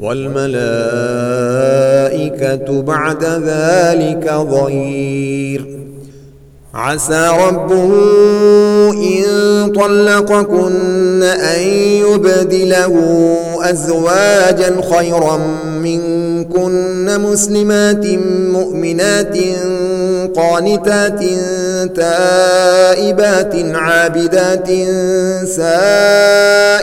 والملائكة بعد ذلك ظهير. عسى ربه إن طلقكن أن يبدله أزواجا خيرا منكن مسلمات مؤمنات قانتات تائبات عابدات سائرات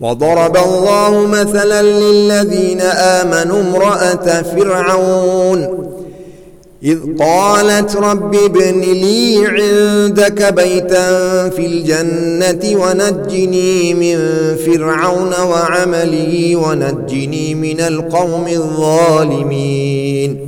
وضرب الله مثلا للذين آمنوا امرأة فرعون إذ قالت رب ابن لي عندك بيتا في الجنة ونجني من فرعون وعملي ونجني من القوم الظالمين